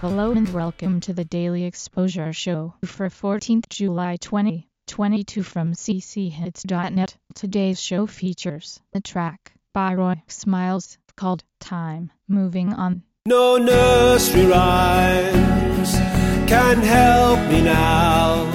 Hello and welcome to the Daily Exposure Show for 14th July 2022 from cchits.net. Today's show features the track by Roy Smiles called Time Moving On. No nursery rhymes can help me now.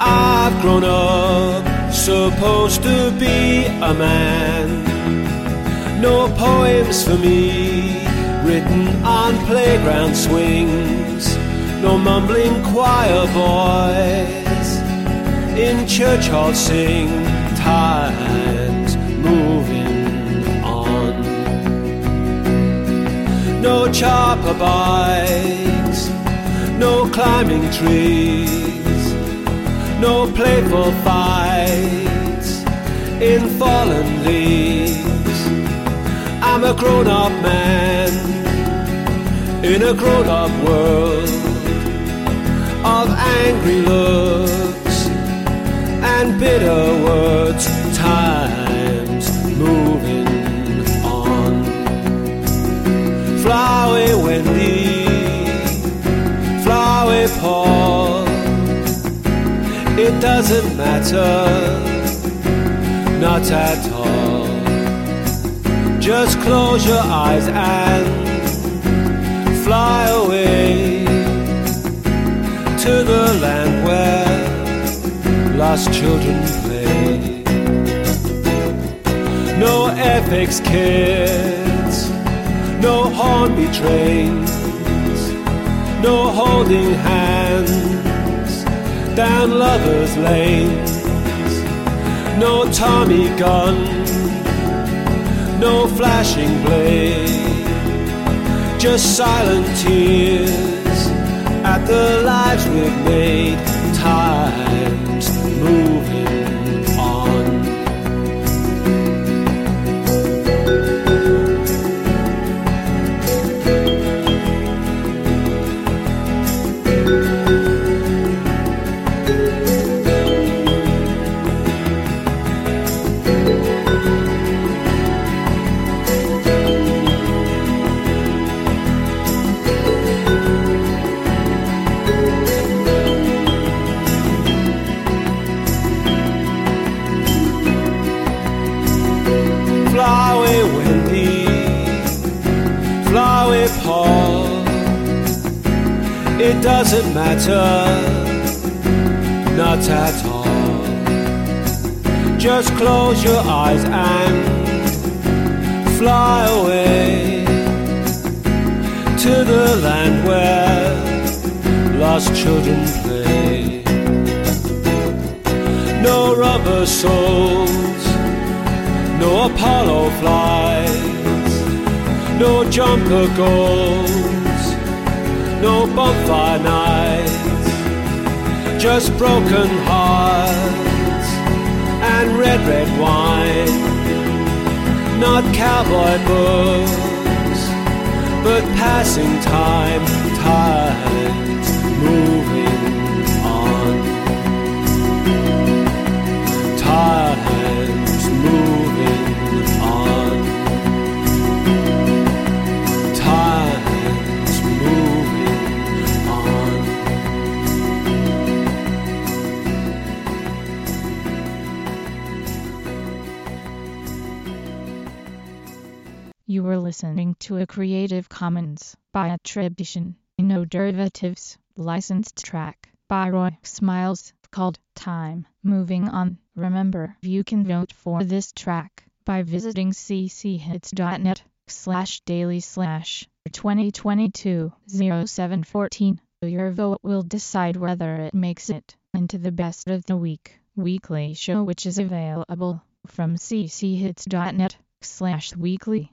I've grown up, supposed to be a man. No poems for me written on playground swings. No mumbling choir boys in church halls sing. Times moving on. No chopper bikes, no climbing trees, no playful fights in fallen leaves. I'm a grown up man in a grown up world of angry looks and bitter words. Times moving on. Fly away, Wendy. Fly away, Paul. It doesn't matter, not at all. Just close your eyes and fly away to the land where lost children play. No Airfix kits, no Hornby trains, no holding hands down lovers' lanes, no Tommy gun. No flashing blade, just silent tears doesn't matter, not at all. Just close your eyes and fly away to the land where lost children play. No rubber soles no Apollo flies, no jumper goals, no bonfire nights, just broken hearts and red, red wine. Not cowboy books, but passing time, times You were listening to a Creative Commons by attribution, no derivatives, licensed track by Roy Smiles called Time Moving On. Remember, you can vote for this track by visiting cchits.net slash daily slash 2022 0714. Your vote will decide whether it makes it into the best of the week weekly show which is available from cchits.net slash weekly.